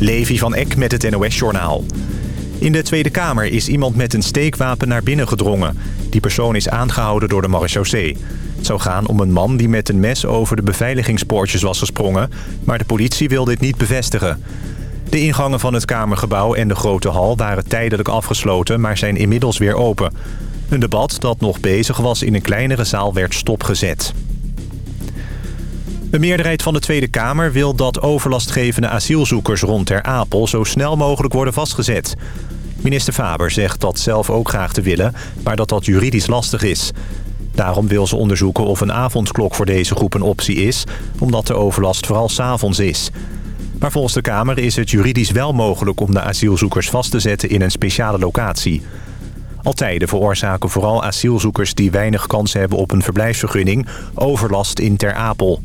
Levi van Eck met het NOS-journaal. In de Tweede Kamer is iemand met een steekwapen naar binnen gedrongen. Die persoon is aangehouden door de marechaussee. Het zou gaan om een man die met een mes over de beveiligingspoortjes was gesprongen... maar de politie wil dit niet bevestigen. De ingangen van het Kamergebouw en de grote hal waren tijdelijk afgesloten... maar zijn inmiddels weer open. Een debat dat nog bezig was in een kleinere zaal werd stopgezet. Een meerderheid van de Tweede Kamer wil dat overlastgevende asielzoekers rond Ter Apel zo snel mogelijk worden vastgezet. Minister Faber zegt dat zelf ook graag te willen, maar dat dat juridisch lastig is. Daarom wil ze onderzoeken of een avondklok voor deze groep een optie is, omdat de overlast vooral s'avonds is. Maar volgens de Kamer is het juridisch wel mogelijk om de asielzoekers vast te zetten in een speciale locatie. Al tijden veroorzaken vooral asielzoekers die weinig kans hebben op een verblijfsvergunning overlast in Ter Apel.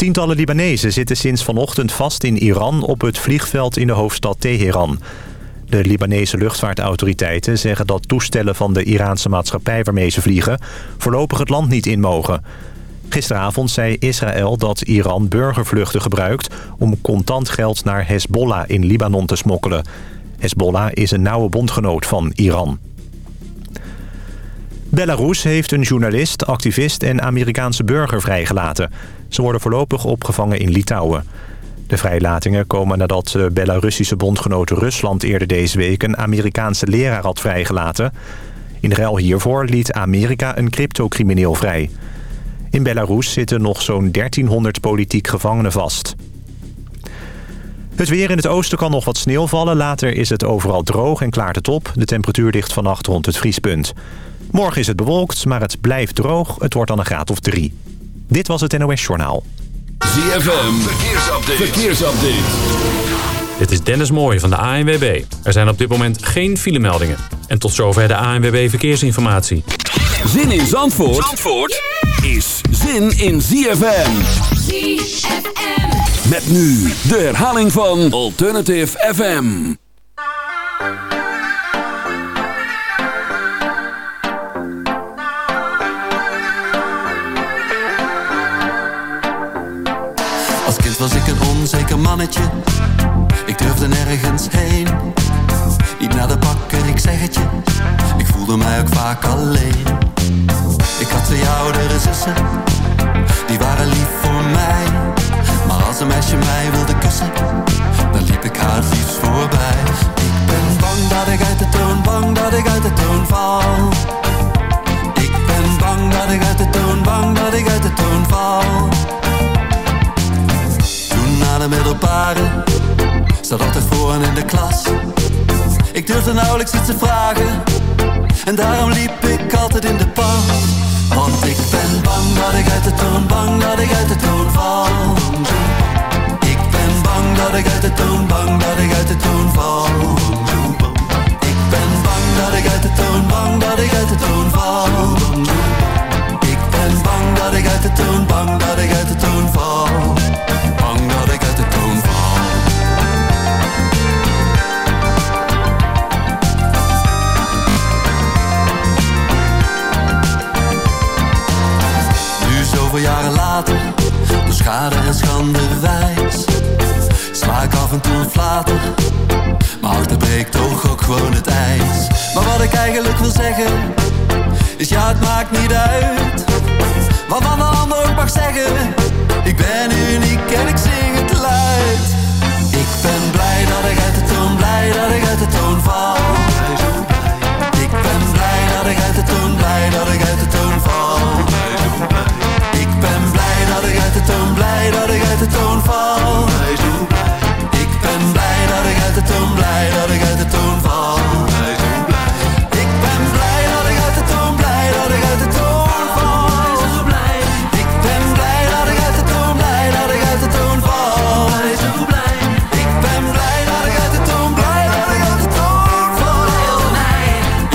Tientallen Libanezen zitten sinds vanochtend vast in Iran op het vliegveld in de hoofdstad Teheran. De Libanese luchtvaartautoriteiten zeggen dat toestellen van de Iraanse maatschappij waarmee ze vliegen voorlopig het land niet in mogen. Gisteravond zei Israël dat Iran burgervluchten gebruikt om contant geld naar Hezbollah in Libanon te smokkelen. Hezbollah is een nauwe bondgenoot van Iran. Belarus heeft een journalist, activist en Amerikaanse burger vrijgelaten. Ze worden voorlopig opgevangen in Litouwen. De vrijlatingen komen nadat de Belarussische bondgenoot Rusland eerder deze week... een Amerikaanse leraar had vrijgelaten. In ruil hiervoor liet Amerika een cryptocrimineel vrij. In Belarus zitten nog zo'n 1300 politiek gevangenen vast. Het weer in het oosten kan nog wat sneeuw vallen. Later is het overal droog en klaart het op. De temperatuur ligt vannacht rond het vriespunt. Morgen is het bewolkt, maar het blijft droog. Het wordt dan een graad of drie. Dit was het NOS Journaal. ZFM, verkeersupdate. verkeersupdate. Dit is Dennis Mooij van de ANWB. Er zijn op dit moment geen filemeldingen. En tot zover de ANWB Verkeersinformatie. Zin in Zandvoort, Zandvoort is zin in ZFM. ZFM. Met nu de herhaling van Alternative FM. Onzeker mannetje. Ik durfde nergens heen. Niet naar de bakker, ik zeg het je. Ik voelde mij ook vaak alleen. Ik had twee oudere zussen. Die waren lief voor mij. Maar als een meisje mij wilde kussen. Dan liep ik haar liefst voorbij. Ik ben bang dat ik uit de toon, bang dat ik uit de toon val. Ik ben bang dat ik uit de toon, bang dat ik uit de toon val middelbare Zat altijd in de klas. Ik durfde nauwelijks iets te vragen. En daarom liep ik altijd in de pas Want ik ben bang dat ik uit de toon Bang dat ik uit de toon val. Ik ben bang dat ik uit de toon Bang dat ik uit de toon val. Ik ben bang dat ik uit de toon Bang dat ik uit de toon val. Ik ben bang dat ik uit de toon Bang dat ik uit de toon val en schande wijs. Sla ik af en toe een flater Maar achter breekt toch ook gewoon het ijs. Maar wat ik eigenlijk wil zeggen Is ja het maakt niet uit Wat van de ander ook mag zeggen. Ik ben uniek en ik zing het luid. Ik ben blij dat ik uit de toon Blij dat ik uit de toon val. Ik ben blij dat ik uit de toon Blij dat ik uit de toon val uit de toon val Ik ben blij dat ik uit de toon Blij dat ik uit de toon val Ik ben blij dat ik uit de toon Blij dat ik uit de toon val Ik ben blij dat ik uit de toon Blij dat ik uit de toon val Ik ben blij dat ik uit de toon Blij dat ik uit de toon val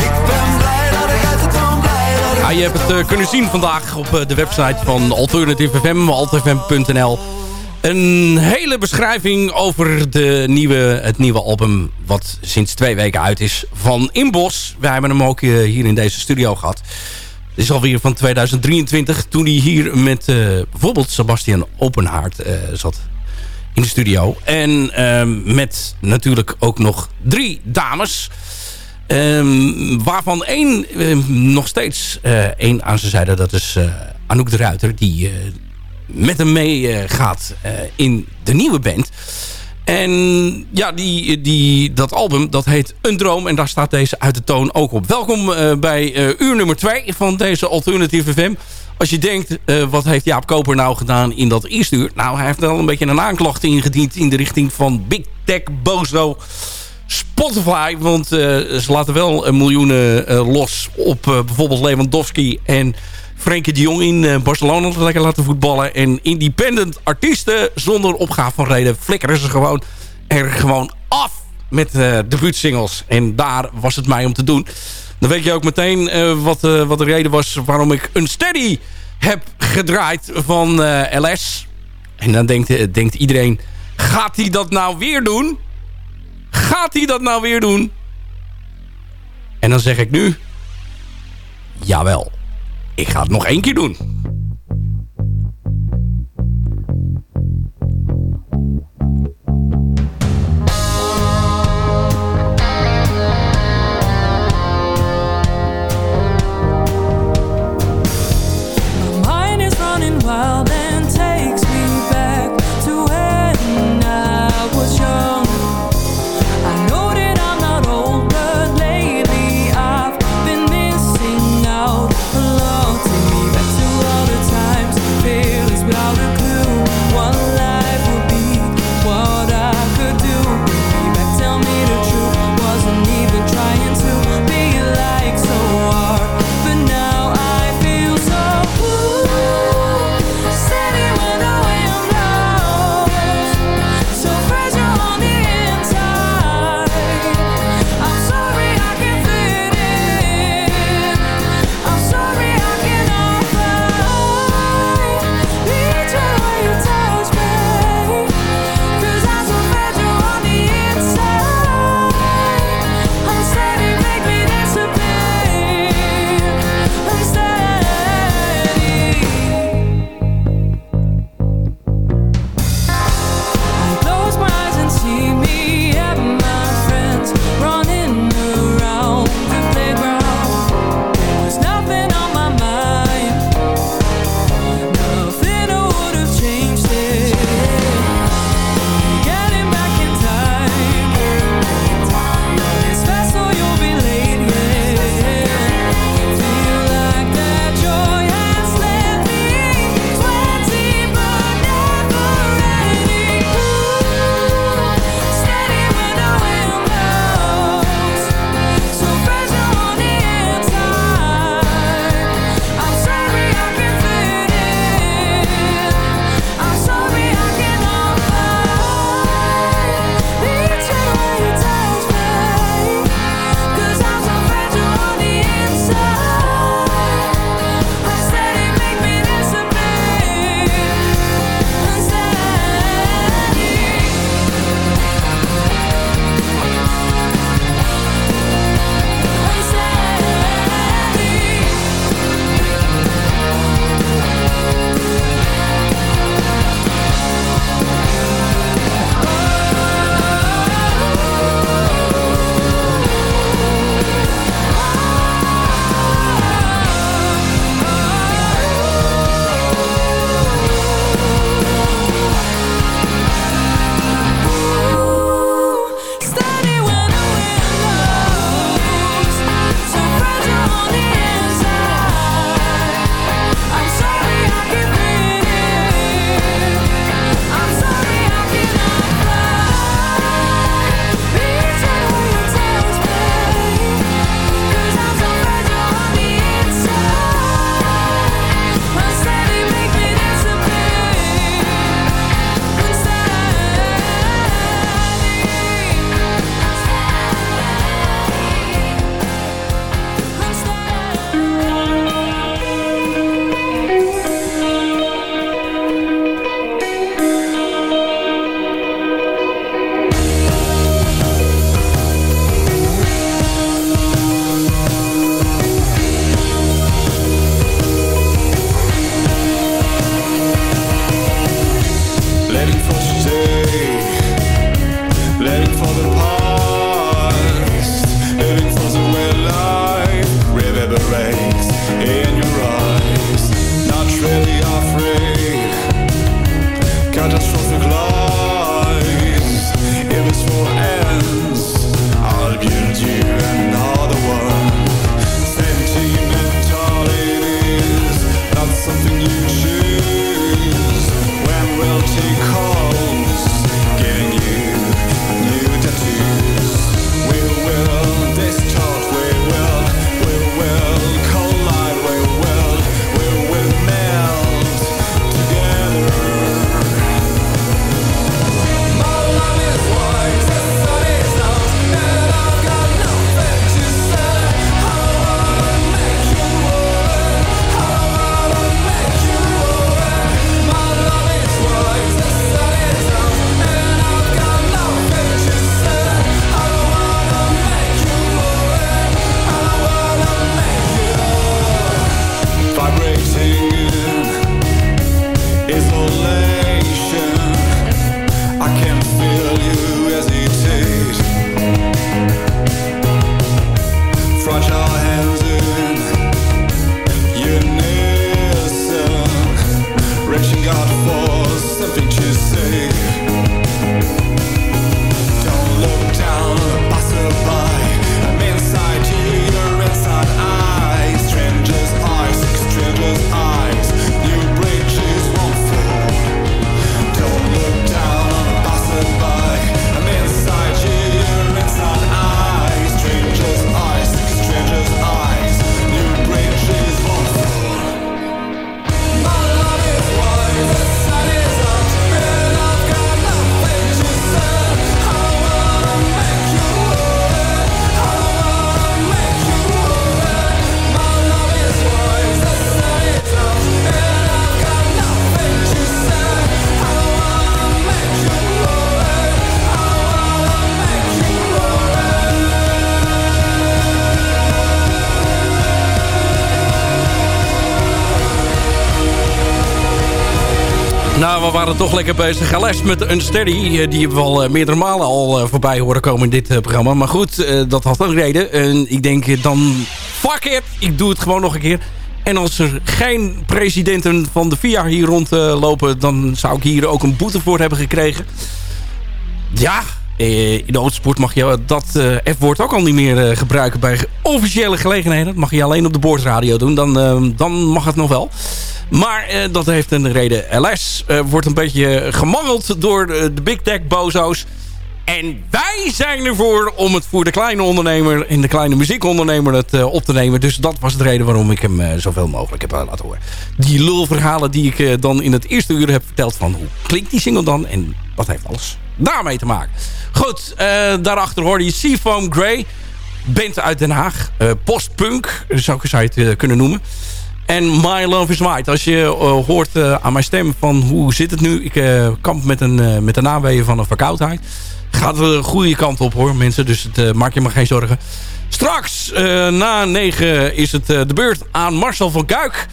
Ik ben blij dat ik uit de toon Blij dat ik Ja, je hebt het eh, kunnen zien vandaag op eh, de website van Alternative FM, alterfm.nl. Een hele beschrijving over de nieuwe, het nieuwe album wat sinds twee weken uit is van Inbos. Wij hebben hem ook eh, hier in deze studio gehad. Het is alweer van 2023 toen hij hier met eh, bijvoorbeeld Sebastian Openhaard eh, zat. in de studio. En ehm, met natuurlijk ook nog drie dames. Um, waarvan één ehm, nog steeds uh, één aan zijn zijde. Dat is Anouk de Ruiter. Die met hem mee gaat in de nieuwe band. En ja, die, die, dat album dat heet Een Droom. En daar staat deze uit de toon ook op. Welkom bij uur nummer 2 van deze Alternative FM. Als je denkt, wat heeft Jaap Koper nou gedaan in dat eerste uur? Nou, hij heeft wel een beetje een aanklacht ingediend... in de richting van Big Tech Bozo... Spotify. Want ze laten wel miljoenen los op bijvoorbeeld Lewandowski en Frenkie de Jong in Barcelona lekker laten voetballen. En independent artiesten zonder opgave van reden flikkeren ze gewoon er gewoon af met debuutsingles. En daar was het mij om te doen. Dan weet je ook meteen wat, wat de reden was waarom ik een steady heb gedraaid van LS. En dan denkt, denkt iedereen, gaat hij dat nou weer doen? Gaat hij dat nou weer doen? En dan zeg ik nu... Jawel, ik ga het nog één keer doen. Waren toch lekker bezig. Les met Unsteady. Uh, die hebben we uh, meerdere malen al uh, voorbij horen komen in dit programma. Maar goed, dat had een reden. En ik denk dan, fuck it, ik doe het gewoon nog een keer. En als er geen presidenten van de VIA hier rondlopen... dan zou ik hier ook een boete voor hebben gekregen. Ja, in de autosport mag je dat F-woord ook al niet meer gebruiken... bij officiële gelegenheden. Dat mag je alleen op de boordradio doen. Dan, dan mag het nog wel. Maar uh, dat heeft een reden. LS uh, wordt een beetje gemangeld door de, Big Tech bozo's. En wij zijn ervoor om het voor de kleine ondernemer... en de kleine muziekondernemer het op te nemen. Dus dat was de reden waarom ik hem zoveel mogelijk heb laten horen. Die lulverhalen die ik dan in het eerste uur heb verteld... van hoe klinkt die single dan en wat heeft alles daarmee te maken. Goed, daarachter hoorde je Seafoam Grey. Band uit Den Haag. postpunk, zou je het kunnen noemen. En My Love is White. Als je uh, hoort uh, aan mijn stem van hoe zit het nu. Ik uh, kamp met, een, met naweeën van een verkoudheid. Gaat de goede kant op hoor mensen. Dus het, maak je maar geen zorgen. Straks na negen is het de beurt aan Marcel van Kuik.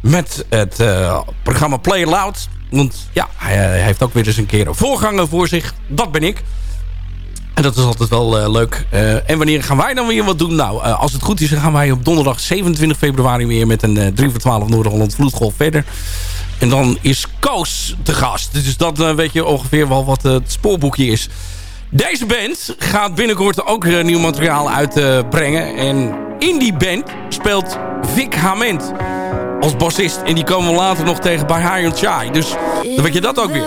Met het programma Play Loud. Want ja, hij heeft ook weer eens een keer een voorganger voor zich. Dat ben ik. En dat is altijd wel uh, leuk. Uh, en wanneer gaan wij dan weer wat doen? Nou, uh, als het goed is, dan gaan wij op donderdag 27 februari weer met een 3 voor 12 Noord-Holland Vloedgolf verder. En dan is Koos te gast. Dus dat weet je ongeveer wel wat het spoorboekje is. Deze band gaat binnenkort ook nieuw materiaal uitbrengen. en in die band speelt Vic Hament als bassist. En die komen we later nog tegen bij High Chai. Dus dan weet je dat ook weer.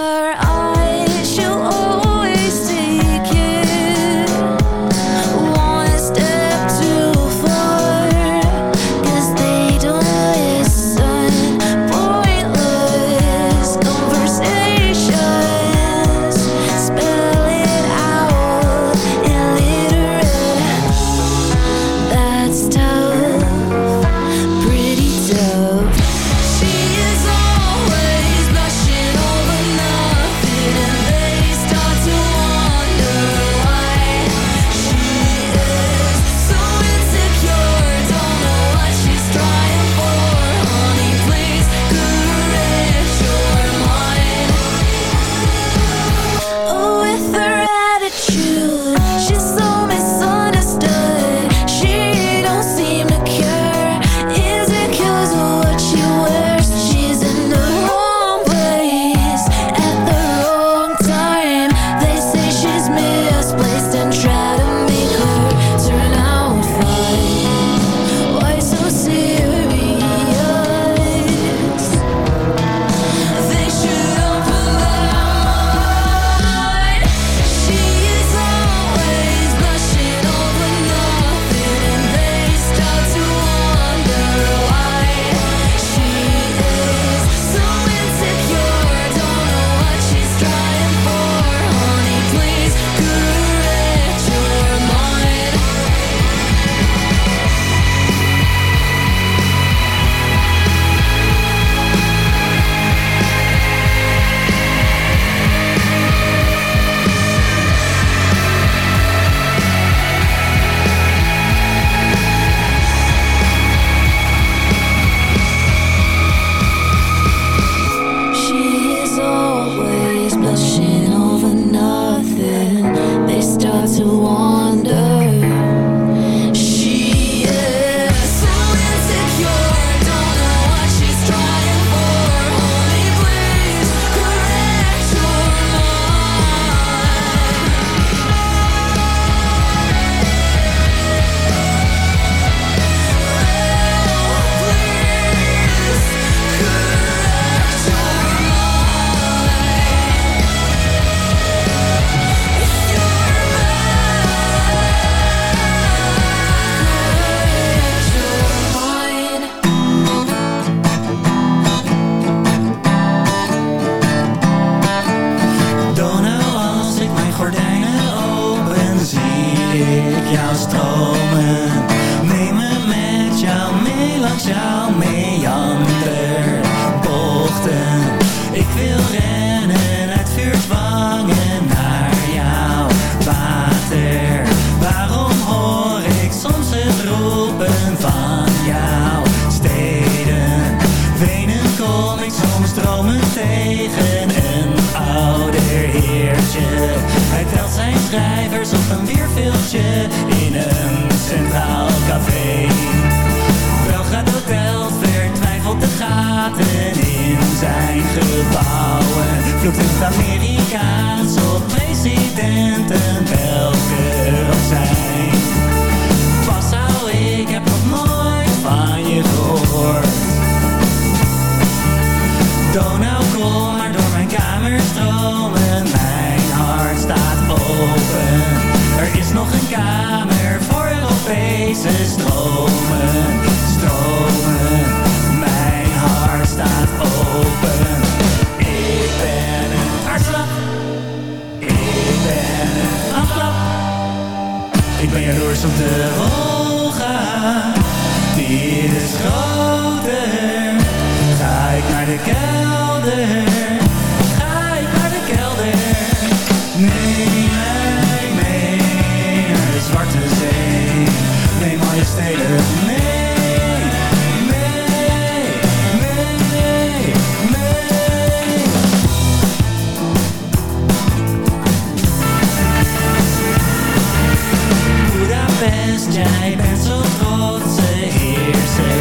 Jij bent zo trotse heerser,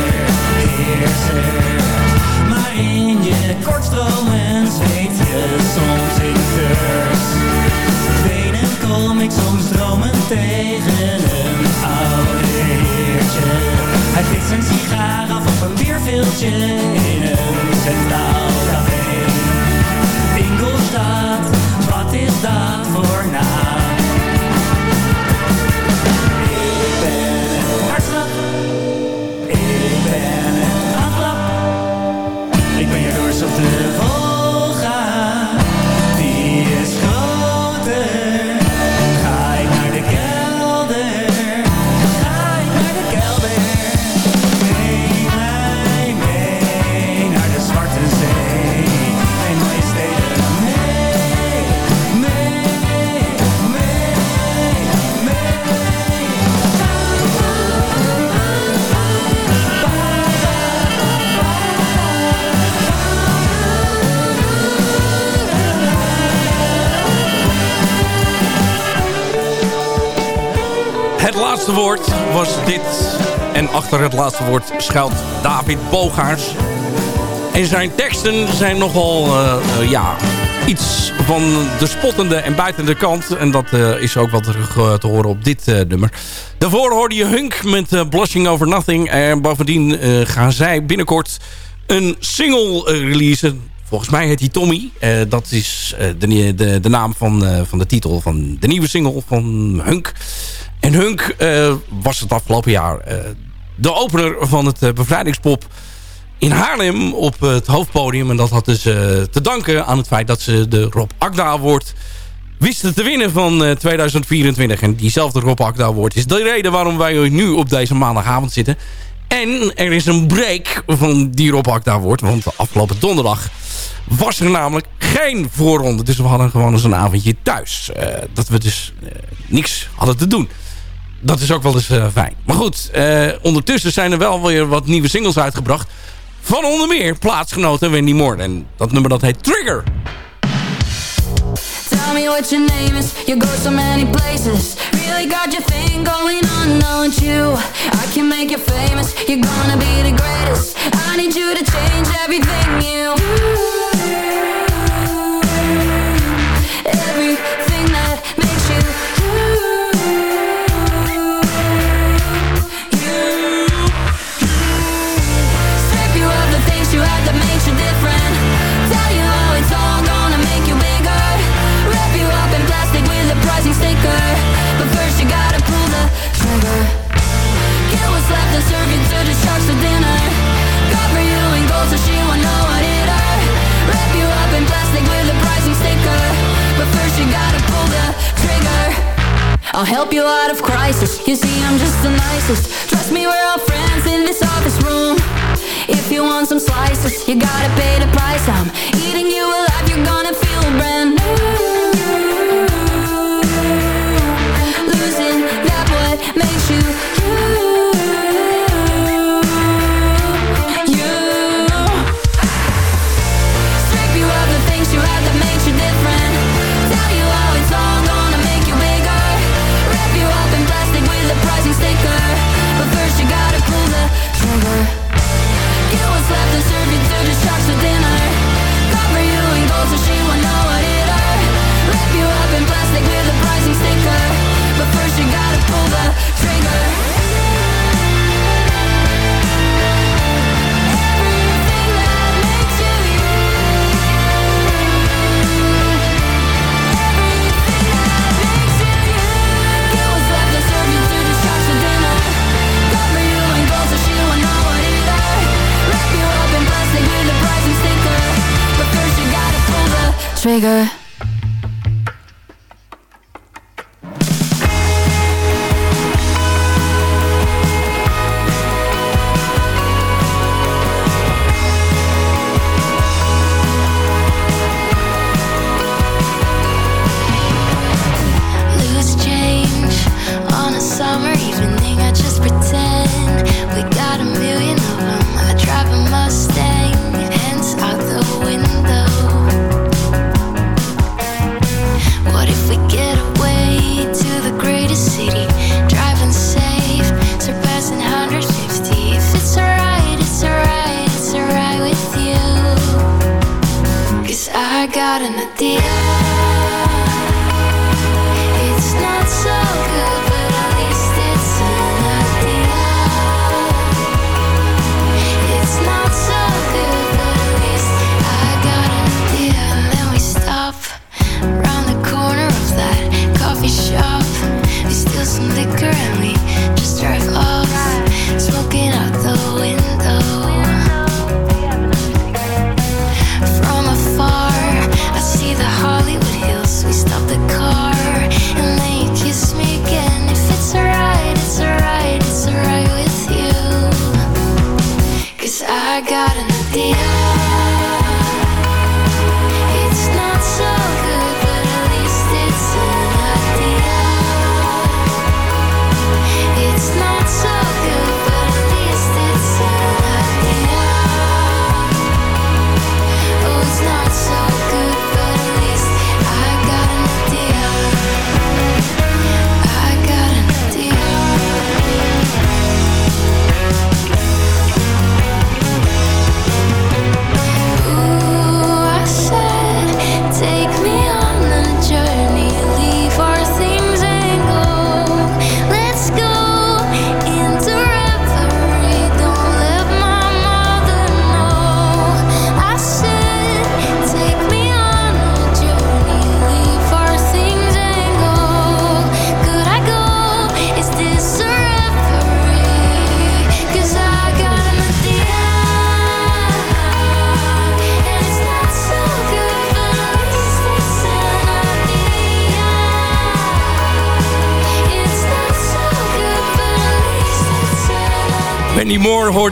heerser. Maar in je kortstromen zweet je soms in thirst. Wenen kom ik soms dromen tegen een oude heertje. Hij fixt zijn sigaar af op een bierveeltje laatste woord was dit. En achter het laatste woord schuilt David Bogaars. En zijn teksten zijn nogal eh, eh, ja, iets van de spottende en buitende kant. En dat eh, is ook wel terug te horen op dit nummer. Daarvoor hoorde je Hunk met Blushing Over Nothing. En bovendien gaan zij binnenkort een single releasen. Volgens mij heet hij Tommy. Dat is de, de, de naam van, van de titel van de nieuwe single van Hunk. En Hunk eh, was het afgelopen jaar eh, de opener van het eh, bevrijdingspop in Haarlem op het hoofdpodium. En dat had dus te danken aan het feit dat ze de Rob Akda Award wisten te winnen van eh, 2024. En diezelfde Rob Akda Award is de reden waarom wij nu op deze maandagavond zitten. En er is een break van die Rob Akda Award. Want afgelopen donderdag was er namelijk geen voorronde. Dus we hadden gewoon eens een avondje thuis. Dat we dus niks hadden te doen. Dat is ook wel eens eh, fijn. Maar goed, eh, ondertussen zijn er wel weer wat nieuwe singles uitgebracht. Van onder meer plaatsgenoten Wendy Moore. En dat nummer dat heet Trigger. Tell me what your name is. You go so many places. Really got your thing going on, don't you? I can make you famous. You're gonna be the greatest. I need you to change everything you Everything gotta pull the trigger. I'll help you out of crisis. You see, I'm just the nicest. Trust me, we're all friends in this office room. If you want some slices, you gotta pay the price. I'm eating you alive. You're gonna feel brand new.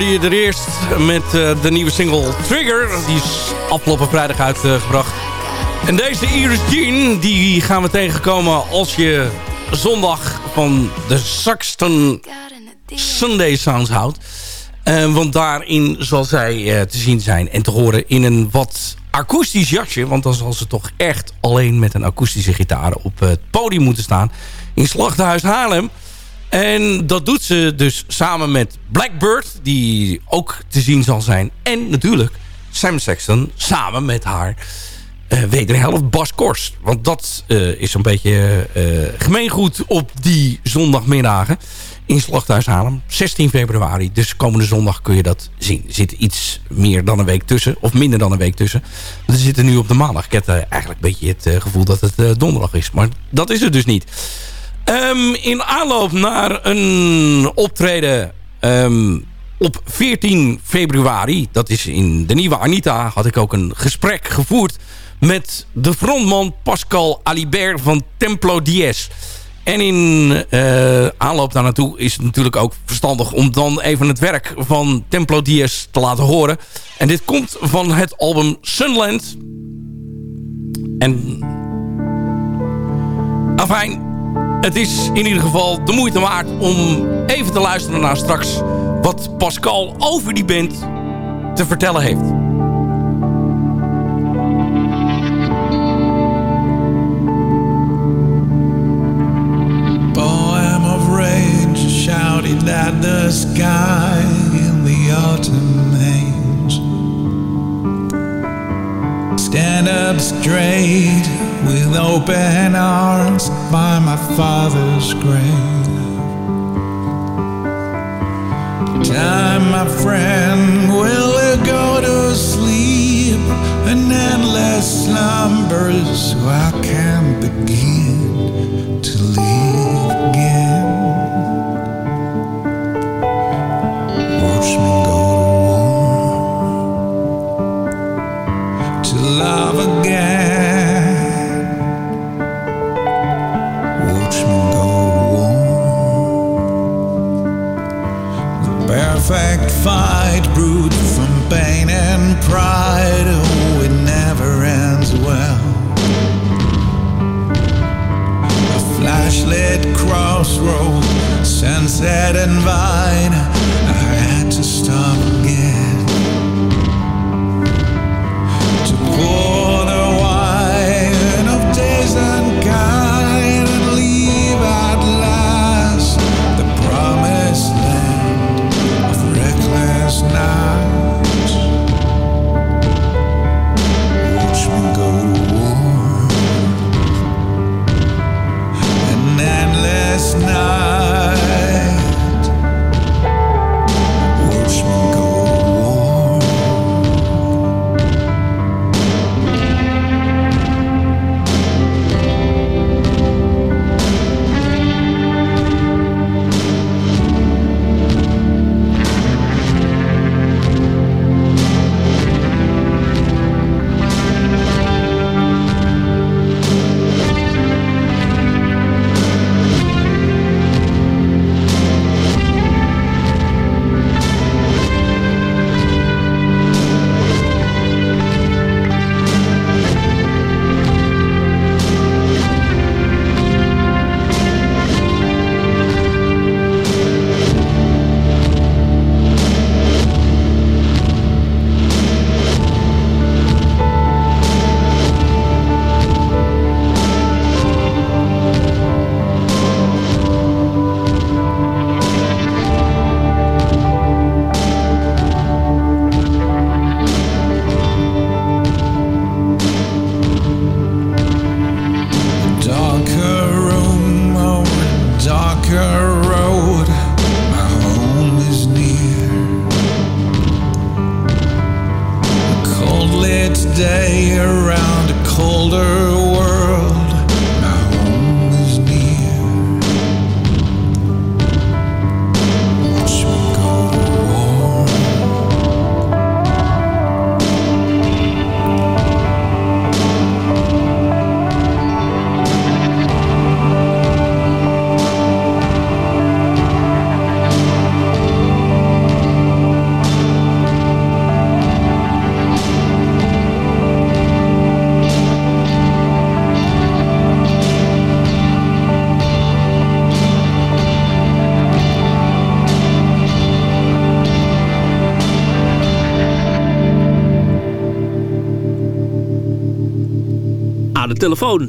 Hoorde je er eerst met eh, de nieuwe single Trigger. Die is afgelopen vrijdag uitgebracht. En deze Iris Jean, die gaan we tegenkomen als je zondag van de Saxton. Sunday Sounds houdt. Eh, want daarin zal zij eh, te zien zijn en te horen in een wat akoestisch jasje. Want dan zal ze toch echt alleen met een akoestische gitaar op het podium moeten staan. In Slachthuis Haarlem. En dat doet ze dus samen met Blackbird, die ook te zien zal zijn. En natuurlijk Sam Sexton samen met haar eh wederhelft Bas Kors. Want dat eh, is een beetje eh gemeengoed op die zondagmiddagen in Slachthuis Haarlem. 16 februari, dus komende zondag kun je dat zien. Er zit iets meer dan een week tussen, of minder dan een week tussen. We zitten nu op de maandag. Ik heb eigenlijk een beetje het gevoel dat het donderdag is. Maar dat is het dus niet. Ehm, in aanloop naar een optreden ehm, op 14 februari... dat is in de Nieuwe Anita... had ik ook een gesprek gevoerd... met de frontman Pascal Alibert van Templo Dies. En in eh, aanloop daar naartoe is het natuurlijk ook verstandig... om dan even het werk van Templo Dies te laten horen. En dit komt van het album Sunland. En... Afijn, het is in ieder geval de moeite waard om even te luisteren naar straks... wat Pascal over die band te vertellen heeft. at the sky in the autumn haze. Stand up straight with open arms by my father's grave. Time, my friend, will go to sleep, an endless slumber, so I can begin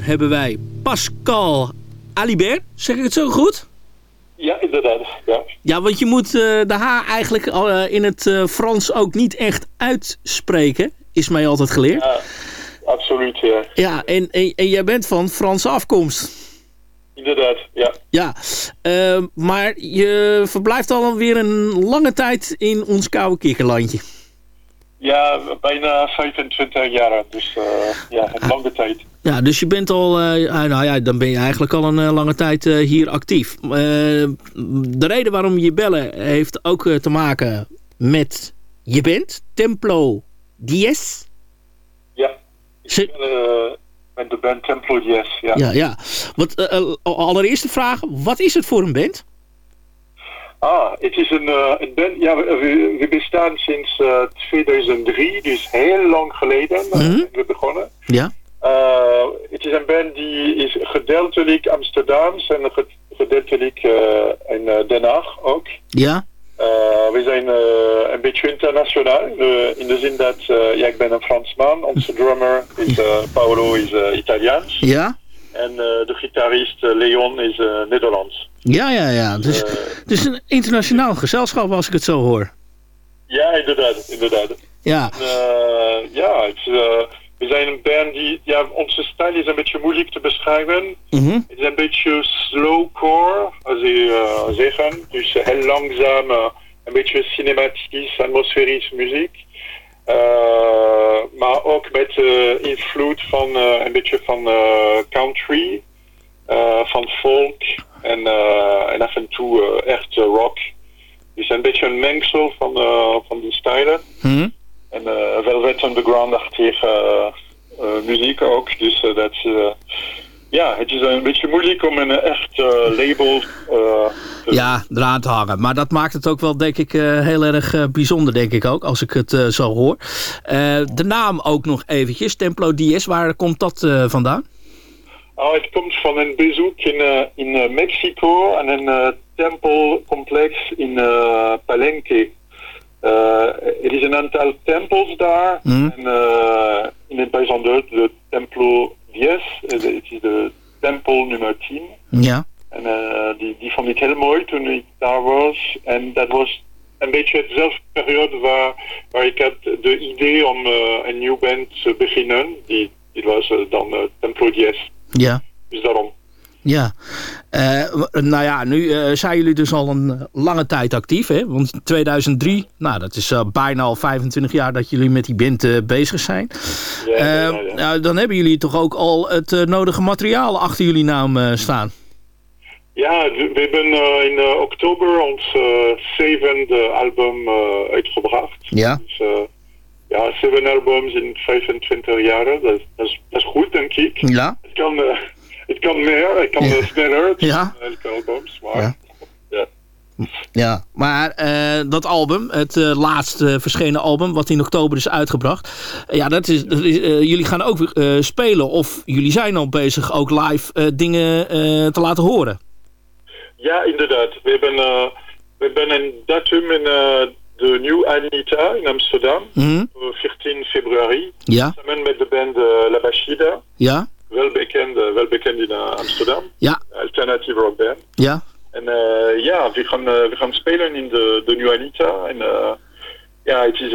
hebben wij Pascal Alibert. Zeg ik het zo goed? Ja, inderdaad. Ja. Ja, want je moet eh, de H eigenlijk eh, in het eh, Frans ook niet echt uitspreken. Is mij altijd geleerd. ja, absoluut. Ja. Ja, en, en, en jij bent van Franse afkomst. Inderdaad, ja. Ja, maar je verblijft al weer een lange tijd in ons koude kikkerlandje. Ja, bijna 25 jaar. Dus eh, ja, een lange tijd. Ja, dus je bent al, eh, nou ja, dan ben je eigenlijk al een eh, lange tijd hier actief. De reden waarom je bellen heeft ook te maken met je bent, Templo Dies. Ja. Ik ben met de band Templo Yes, ja. Ja, ja. Eh, allereerste vraag, wat is het voor een band? Ah, het is een, eh, een band, ja, we, we- bestaan sinds eh, 2003, dus heel lang geleden zijn we begonnen. Ja. Eh, het is een band die is gedeeltelijk Amsterdams en ge- gedeeltelijk in Den Haag ook. Ja. We zijn een beetje internationaal, in de zin dat ja, ik ben een Fransman, onze drummer is Paolo is Italiaans Ja. En eh, de gitarist eh, Leon is eh, Nederlands. Ja, ja, ja. Dus het is een internationaal gezelschap als ik het zo hoor. ja, inderdaad, inderdaad. Ja. Eh, ja, het, we zijn een band die, ja, onze stijl is een beetje moeilijk te beschrijven. Mhm. Het is een beetje slowcore, als je zeggen. Dus heel langzaam, een beetje cinematisch, atmosferisch muziek. Eh, maar ook met uh, invloed van uh, een beetje van uh, country, uh, van folk en, uh, en af en toe echt rock. Dus een beetje een mengsel van, van die stijlen. Mhm. En Velvet Underground-achtige muziek ook. Dus dat ja, het is een beetje moeilijk om een echt uh, label uh, te... Ja, eraan te hangen. Maar dat maakt het ook wel, denk ik, heel erg bijzonder, denk ik ook, als ik het zo hoor. de naam ook nog eventjes, Templo Dies, waar komt dat vandaan? Oh, het komt van een bezoek in, eh, in eh, Mexico aan een eh, tempelcomplex in eh, Palenque. Eh, er is een aantal tempels daar. Mhm. En, eh, in het bijzonder de Templo 10. eh, Het is de tempel nummer 10. Ja. En eh, die, die vond ik heel mooi toen ik daar was. En dat was een beetje dezelfde periode waar, waar ik had de idee om eh, een nieuw band te beginnen. Die, die was eh, dan Templo 10. Ja. Dus daarom. Ja, Eh, nou ja, nu eh, zijn jullie dus al een eh, lange tijd actief, hè? Want 2003, nou dat is bijna al 25 jaar dat jullie met die band bezig zijn. Ja, ja, ja, ja. nou, dan hebben jullie toch ook al het nodige materiaal achter jullie naam staan. Ja, we hebben in oktober ons zevende album uitgebracht. Ja. Dus ja, zeven albums in 25 jaar. Dat, is- dat, is, dat is goed, denk ik. Ja. Het kan, het kan meer, het kan Ja. eh, sneller. Ja. Elke albums, maar Ja. ja. Ja, maar eh, dat album, het eh, laatste verschenen album, wat in oktober is uitgebracht. eh, ja, dat is, dat is, eh, jullie gaan ook eh, spelen of jullie zijn al bezig ook live eh, dingen eh, te laten horen. Ja, inderdaad. We hebben, eh, we hebben een datum in eh, de New Anita in Amsterdam. Op 14 februari. Ja, Samen met de band eh, La Bashida. ja, Wel bekend, wel bekend in eh, Amsterdam. ja, Alternative rock band. ja. En eh, ja, we gaan, eh, we gaan spelen in de, de New Anita. En ja, het is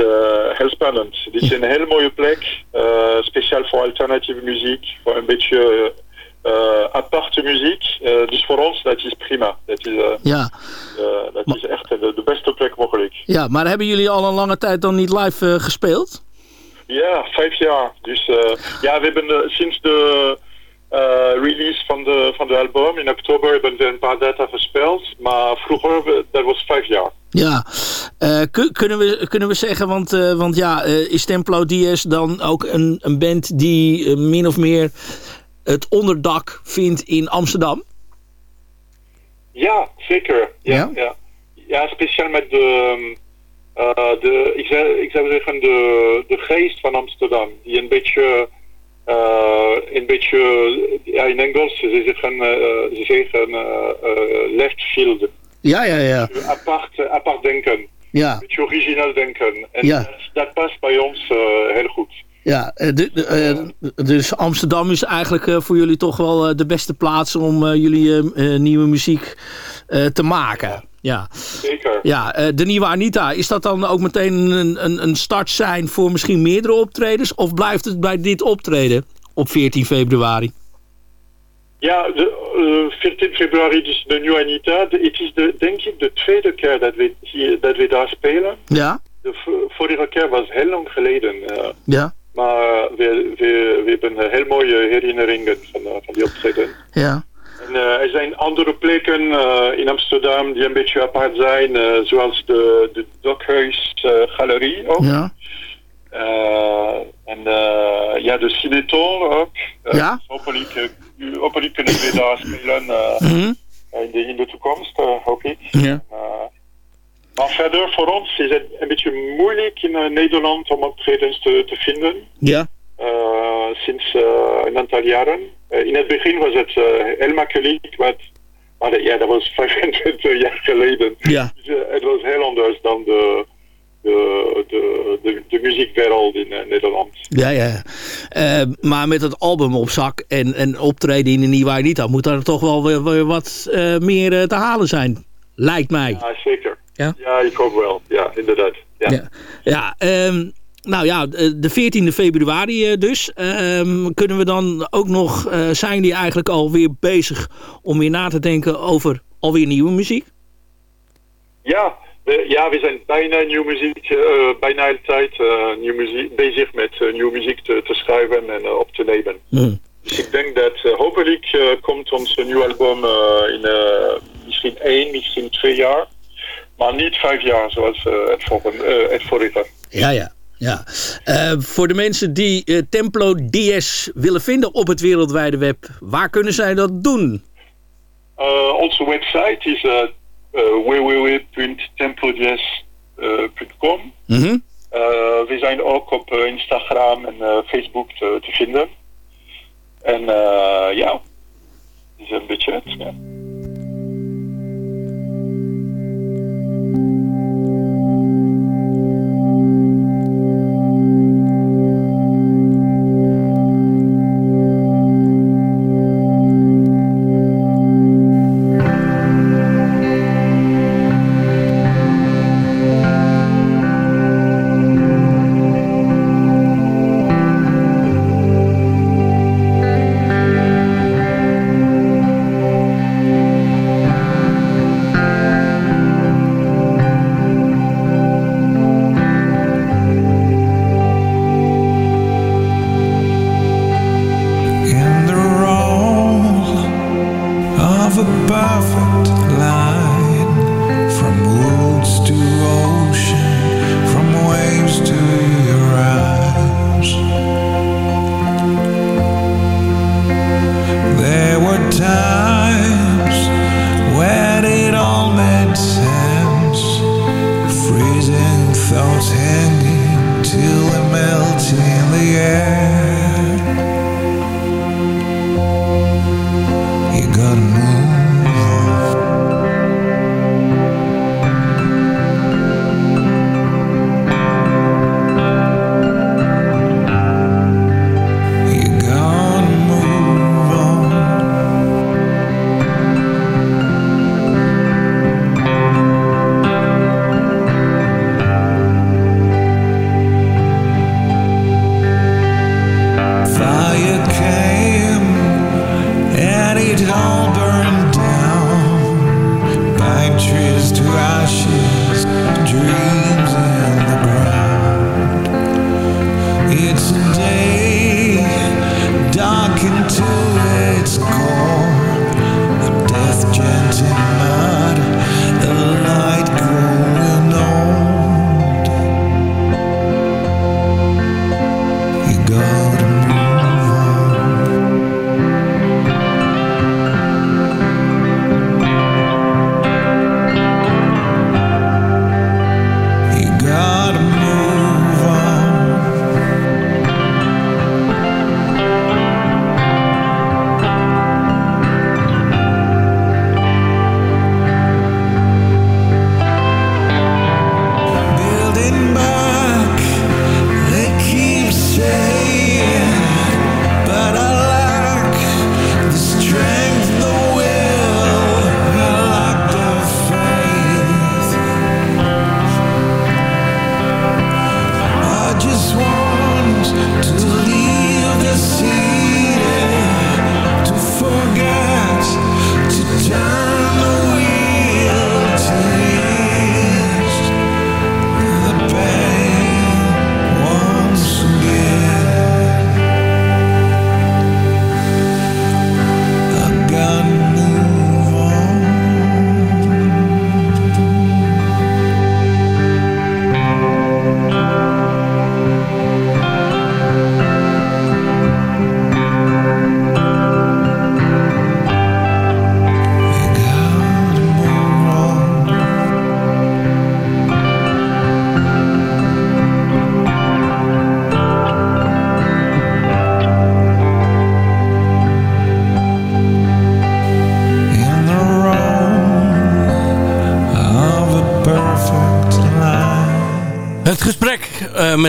heel spannend. Dit is een hele mooie plek. speciaal voor alternatieve muziek. Voor een beetje aparte muziek. Dus voor ons, dat is prima. Dat is, Ja, dat is echt de, de beste plek mogelijk. ja, maar hebben jullie al een lange tijd dan niet live gespeeld? Ja, vijf jaar. Dus eh, ja, we hebben eh, sinds de eh, release van de, van de album in oktober hebben we een paar data gespeeld. Maar vroeger, dat was vijf jaar. Ja, kun- kunnen, we, kunnen we zeggen, want, want ja, is Templo Diaz dan ook een, een band die min of meer het onderdak vindt in Amsterdam? Ja, zeker. Ja, Ja? ja? ja. speciaal met de, eh, de ik, zou, ik zou zeggen, de, de geest van Amsterdam. Die een beetje, eh, een beetje ja, in Engels, ze zeggen, eh, ze zeggen eh, eh, left field. Ja, ja, ja. Apart, apart denken. Ja, Een beetje origineel denken. En Ja. dat, dat past bij ons eh, heel goed. ja eh, de- de, eh, dus Amsterdam is eigenlijk eh, voor jullie toch wel eh, de beste plaats om eh, jullie eh, eh, nieuwe muziek eh, te maken. Ja, Zeker. ja eh, de nieuwe Anita, is dat dan ook meteen een, een, een start zijn voor misschien meerdere optredens? Of blijft het bij dit optreden op 14 februari? Ja, de, eh, 14 februari, dus de New Anita. De- Het is de, denk ik de tweede keer dat we, hier, dat we daar spelen. Ja, De vorige keer was heel lang geleden. eh, ja, maar we, we, we hebben eh, heel mooie herinneringen van, eh, van die optreden. ja. En, eh, er zijn andere plekken eh, in Amsterdam die een beetje apart zijn. eh, zoals de, de Dokhuis Galerie ook. ja. En ja, de Cineton ook. Ja? hopelijk, hopelijk kunnen we daar spelen Mhm. in, de, in de toekomst, hoop ik. Ja. Maar verder voor ons is het een beetje moeilijk in Nederland om optredens te, te vinden. Ja. Eh, sinds eh, een aantal jaren. Eh, in het begin was het heel makkelijk, maar, ja, dat was 25 jaar geleden. Ja. Dus, het was heel anders dan de, de, de, de, de muziekwereld in Nederland. Ja, ja. Maar met het album op zak en, en optreden in de Nieuwe Anita... moet er toch wel weer, weer wat meer te halen zijn. Lijkt mij. Ja, zeker. Ja? Ja, ik hoop wel. Ja, inderdaad. Ja. Ja, ja ehm, nou ja, de 14e februari eh, dus. Ehm, kunnen we dan ook nog... eh, zijn die eigenlijk alweer bezig om weer na te denken over alweer nieuwe muziek? Ja, we, ja, we zijn bijna nieuw muziek, eh, bijna altijd eh, nieuw muziek, bezig met nieuwe muziek te, te schrijven en op te nemen. Hm. Dus ik denk dat hopelijk komt ons nieuw album in eh, misschien één, misschien twee jaar. Maar niet vijf jaar zoals het, volgende, eh, het vorige. Ja, ja. Ja. Eh, voor de mensen die eh, Templo DS willen vinden op het wereldwijde web... waar kunnen zij dat doen? Uh, onze website is uh, uh, www.templodies.com. Mhm. Uh, we zijn ook op uh, Instagram en uh, Facebook te, te vinden. En uh, ja, beetje het. Ja.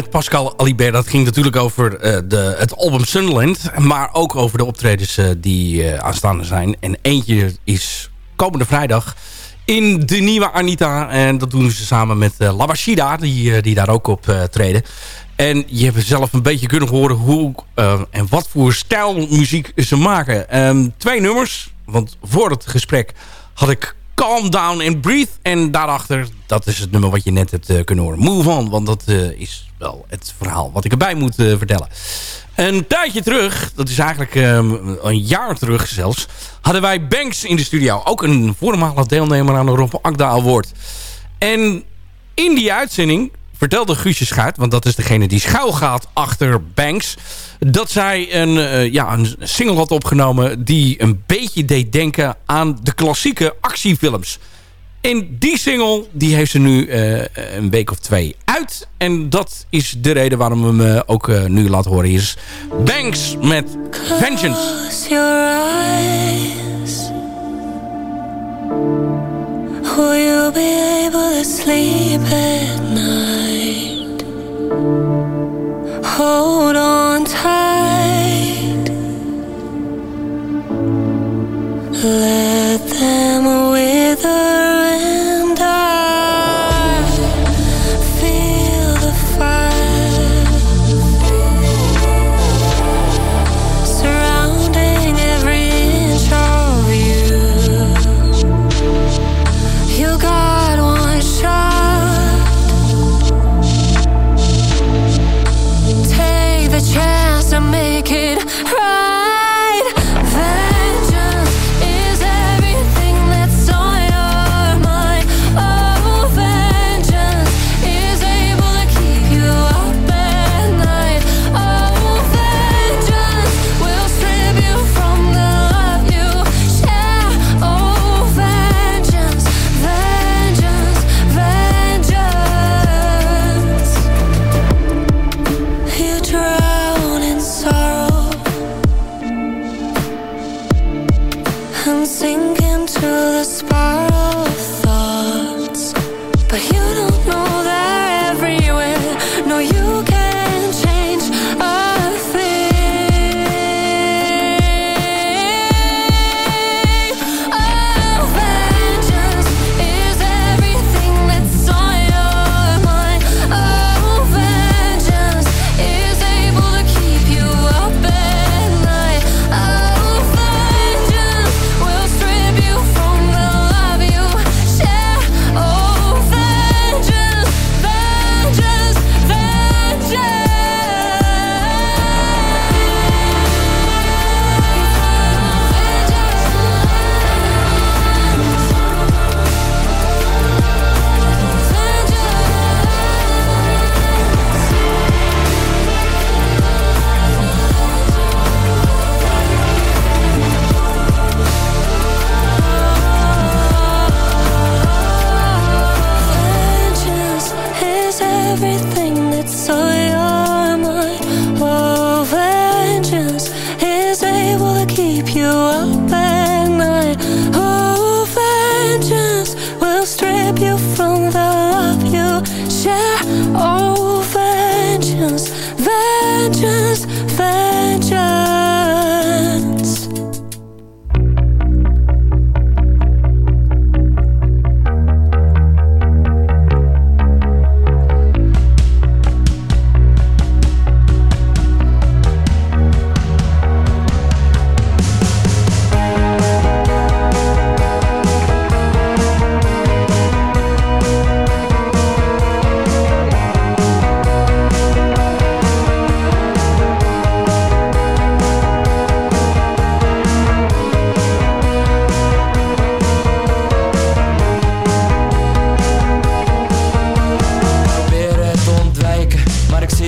Met Pascal Alibert dat ging natuurlijk over eh, de, het album Sunderland. Maar ook over de optredens eh, die eh, aanstaande zijn. En eentje is komende vrijdag in de nieuwe Anita. En dat doen ze samen met Labashida, die, die daar ook op treden. En je hebt zelf een beetje kunnen horen hoe en wat voor stijl muziek ze maken. Ehm, twee nummers, want voor het gesprek had ik Calm Down and Breathe. En daarachter, dat is het nummer wat je net hebt eh, kunnen horen. Move On, want dat eh, is wel het verhaal wat ik erbij moet eh, vertellen. Een tijdje terug, dat is eigenlijk ehm, een jaar terug zelfs... hadden wij Banks in de studio. Ook een voormalig deelnemer aan de Rob Akda Award. En in die uitzending vertelde Guusje Schuit... want dat is degene die schuil gaat achter Banks... dat zij een, ja, een single had opgenomen... die een beetje deed denken aan de klassieke actiefilms. En die single die heeft ze nu eh, een week of twee uit. En dat is de reden waarom we hem eh, ook eh, nu laten horen. Is Banks met Vengeance. You sleep at night? Hold on tight.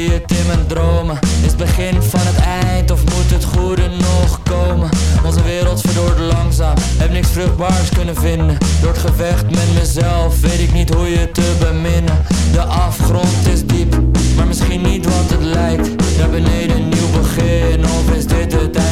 het in mijn dromen? Is het begin van het eind of moet het goede nog komen? Onze wereld verdoort langzaam, heb niks vruchtbaars kunnen vinden. Door het gevecht met mezelf weet ik niet hoe je te beminnen. De afgrond is diep, maar misschien niet wat het lijkt. Daar beneden nieuw begin, of is dit het einde?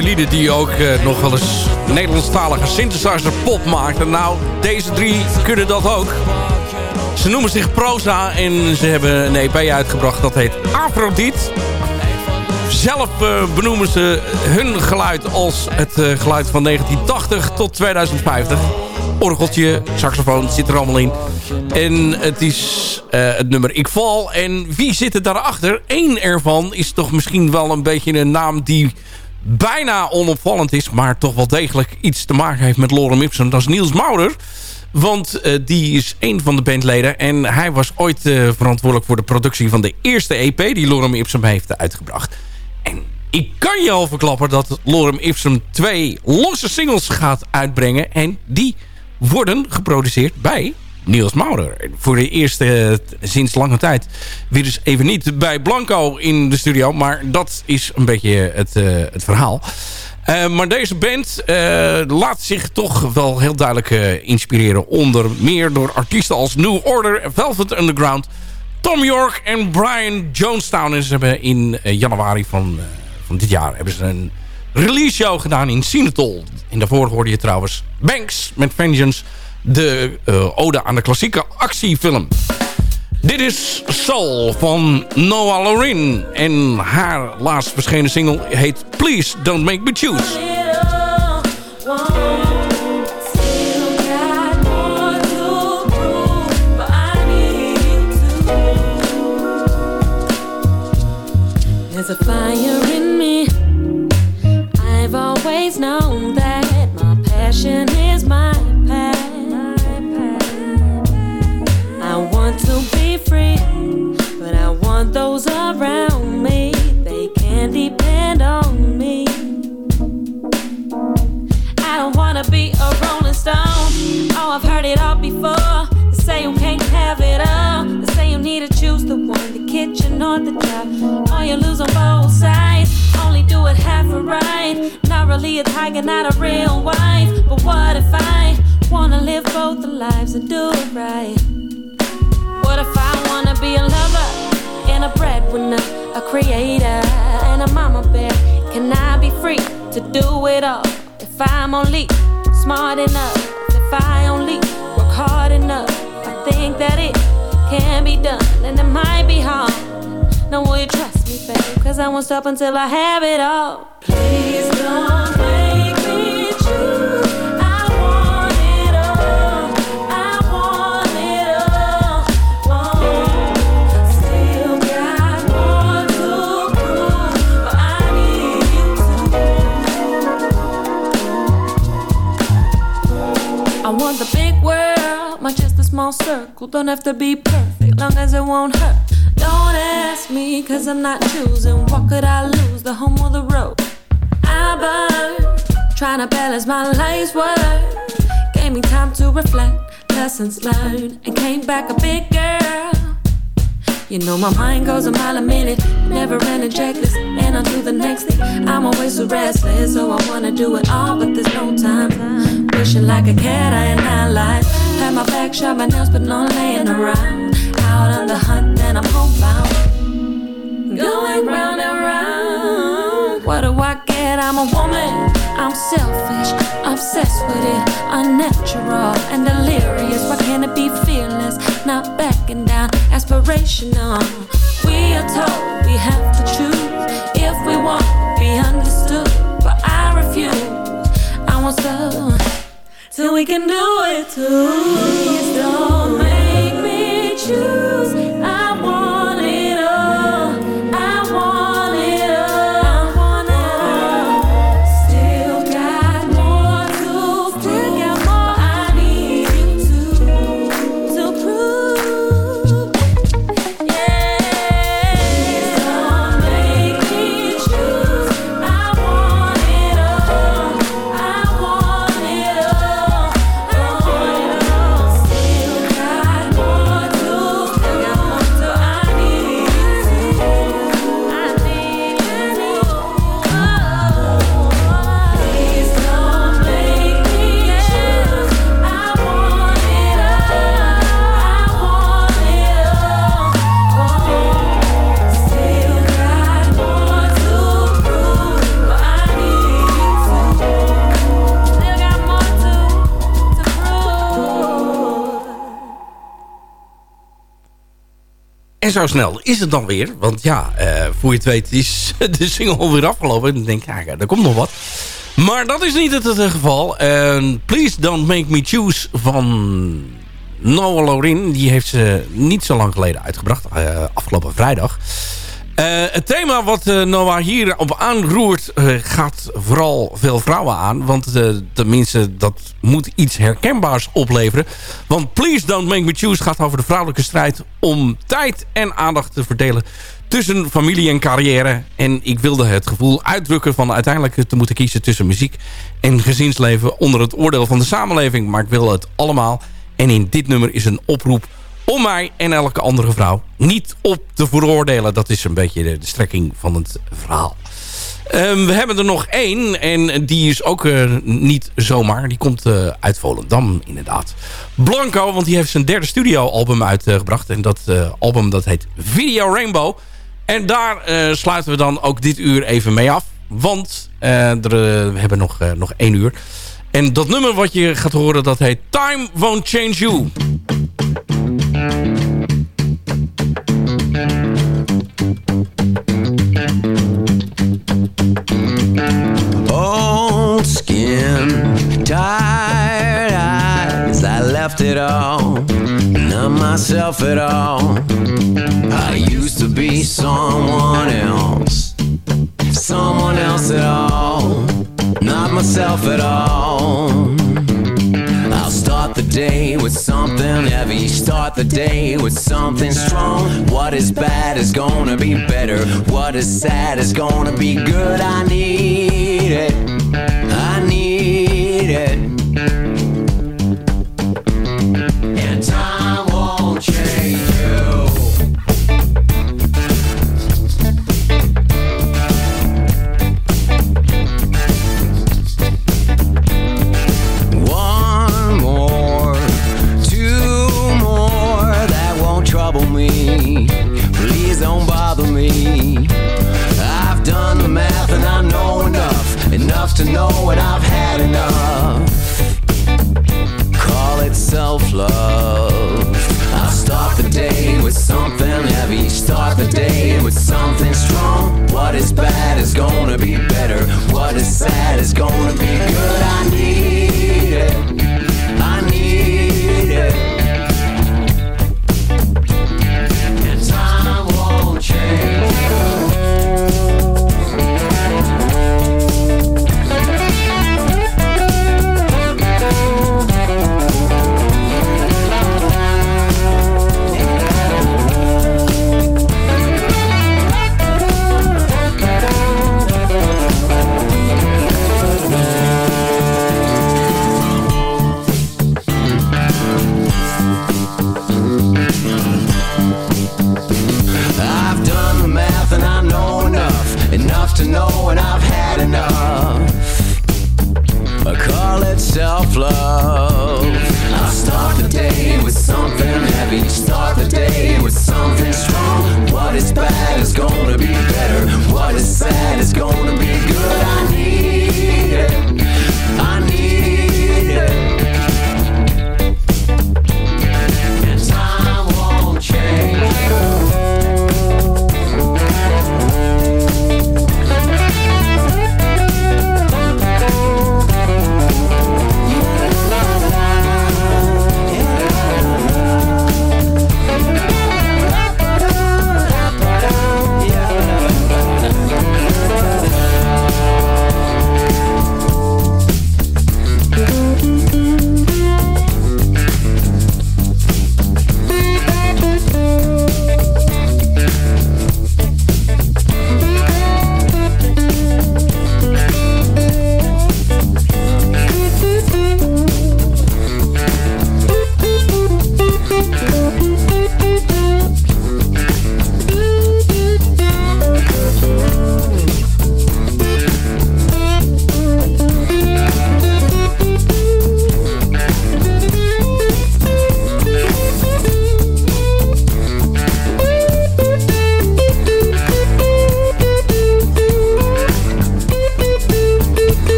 Lieden die ook eh, nog wel eens Nederlandstalige synthesizer pop maakten. Nou, deze drie kunnen dat ook. Ze noemen zich Proza en ze hebben een EP uitgebracht dat heet Afrodite. Zelf eh, benoemen ze hun geluid als het eh, geluid van 1980 tot 2050. Orgeltje, saxofoon, zit er allemaal in. En het is het nummer Ik Val. En wie zit er daarachter? Eén ervan is toch misschien wel een beetje een naam die bijna onopvallend is... maar toch wel degelijk iets te maken heeft met Lorem Ipsum. Dat is Niels Maurer. Want uh, die is een van de bandleden. En hij was ooit uh, verantwoordelijk voor de productie van de eerste EP... die Lorem Ipsum heeft uitgebracht. En ik kan je al verklappen dat Lorem Ipsum twee losse singles gaat uitbrengen. En die worden geproduceerd bij Niels Maurer. Voor de eerste uh, sinds lange tijd. Weer eens even niet bij Blanco in de studio. Maar dat is een beetje het, het verhaal. Maar deze band laat zich toch wel heel duidelijk inspireren. Onder meer door artiesten als New Order, Velvet Underground, Tom York en Brian Jonestown. En ze hebben in januari van, van dit jaar hebben ze een release show gedaan in Sinatol. En daarvoor hoorde je trouwens Banks met Vengeance. De ode aan de klassieke actiefilm. Dit is Soul van Noah Lorin. En haar laatst verschenen single heet Please Don't Make Me Choose. There's a fire in me. I've always known that my passion is my those around me. They can't depend on me. I don't wanna be a rolling stone. Oh, I've heard it all before. They say you can't have it all. They say you need to choose the one, the kitchen or the job. Oh, you lose on both sides. Only do it half a right. Not really a tiger, not a real wife. But what if I wanna live both the lives and do it right? What if I wanna be a lover and a breadwinner, a creator and a mama bear? Can I be free to do it all? If I'm only smart enough, if I only work hard enough, I think that it can be done and it might be hard. Now will you trust me, babe? Cause I won't stop until I have it all. Please don't make small circle. Don't have to be perfect, long as it won't hurt. Don't ask me, cause I'm not choosing. What could I lose, the home or the road? I burn, trying to balance my life's work. Gave me time to reflect, lessons learned, and came back a big girl. You know my mind goes a mile a minute, never ending checklist, and on to the next thing. I'm always so restless, so I wanna do it all, but there's no time. Wishing like a cat, I ain't. Back shot, my nails, but no laying around. Out on the hunt, and I'm homebound. Going round and round. What do I get? I'm a woman. I'm selfish, obsessed with it, unnatural and delirious. Why can't it be fearless? Not backing down, aspirational. We are told we have to choose if we want to be understood, but I refuse. I want some till we can do it too. Please don't make me choose. Zo snel is het dan weer. Want ja, eh, voor je het weet is de single alweer afgelopen. En dan denk ik, ja, er komt nog wat. Maar dat is niet het, geval. Please Don't Make Me Choose van Noah Lorin. Die heeft ze niet zo lang geleden uitgebracht. eh, afgelopen vrijdag. Eh, het thema wat eh, Noah hier op aanroert eh, gaat vooral veel vrouwen aan. Want tenminste, dat moet iets herkenbaars opleveren. Want Please Don't Make Me Choose gaat over de vrouwelijke strijd... om tijd en aandacht te verdelen tussen familie en carrière. En ik wilde het gevoel uitdrukken van uiteindelijk te moeten kiezen... tussen muziek en gezinsleven onder het oordeel van de samenleving. Maar ik wil het allemaal. En in dit nummer is een oproep om mij en elke andere vrouw niet op te veroordelen. Dat is een beetje de, strekking van het verhaal. Ehm, we hebben er nog één en die is ook eh, niet zomaar. Die komt eh, uit Volendam inderdaad. Blanco, want die heeft zijn derde studioalbum uitgebracht. en dat eh, album dat heet Video Rainbow. En daar sluiten we dan ook dit uur even mee af. Want er, we hebben nog, nog één uur. En dat nummer wat je gaat horen dat heet Time Won't Change You. Old skin, tired eyes. I left it all, not myself at all. I used to be someone else, someone else at all, not myself at all. Start the day with something heavy. Start the day with something strong. What is bad is gonna be better. What is sad is gonna be good. I need it. I need it.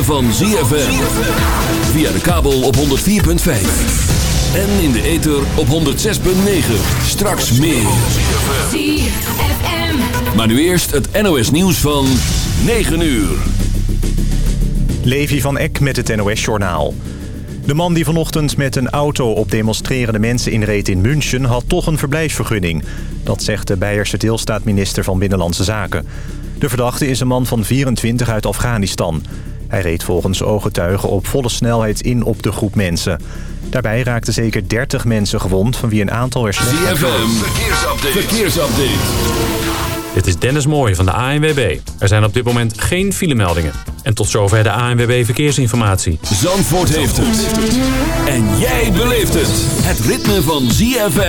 Ritme van ZFM. Via de kabel op 104.5. En in de ether op 106.9. Straks meer. ZFM. Maar nu eerst het NOS nieuws van 9 uur. Levi van Eck met het NOS-journaal. De man die vanochtend met een auto op demonstrerende mensen inreed in München... had toch een verblijfsvergunning. Dat zegt de Beierse deelstaatminister van Binnenlandse Zaken. De verdachte is een man van 24 uit Afghanistan. Hij reed volgens ooggetuigen op volle snelheid in op de groep mensen. Daarbij raakten zeker 30 mensen gewond, van wie een aantal er slecht ZFM, verkeersupdate. verkeersupdate. Dit is Dennis Mooij van de ANWB. Er zijn op dit moment geen filemeldingen. En tot zover de ANWB Verkeersinformatie. Zandvoort heeft het. En jij beleeft het. Het ritme van ZFM